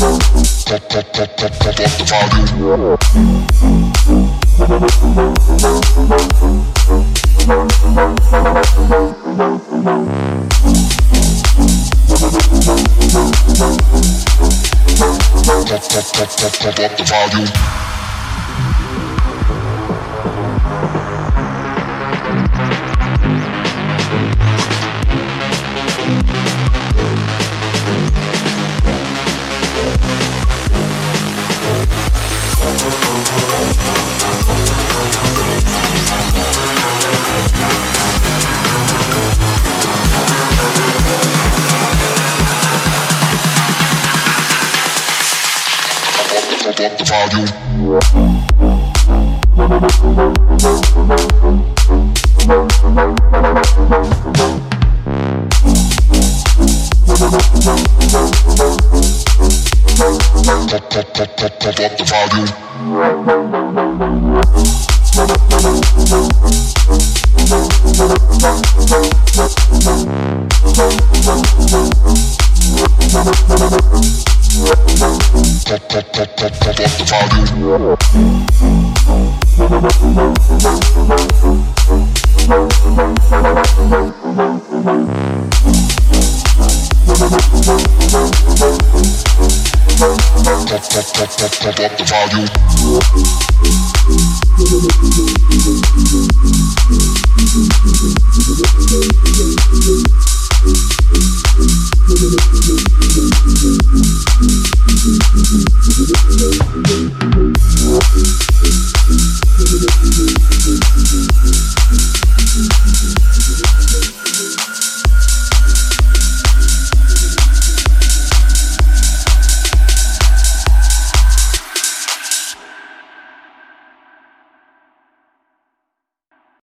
Thank volume. Thank you. Thank you.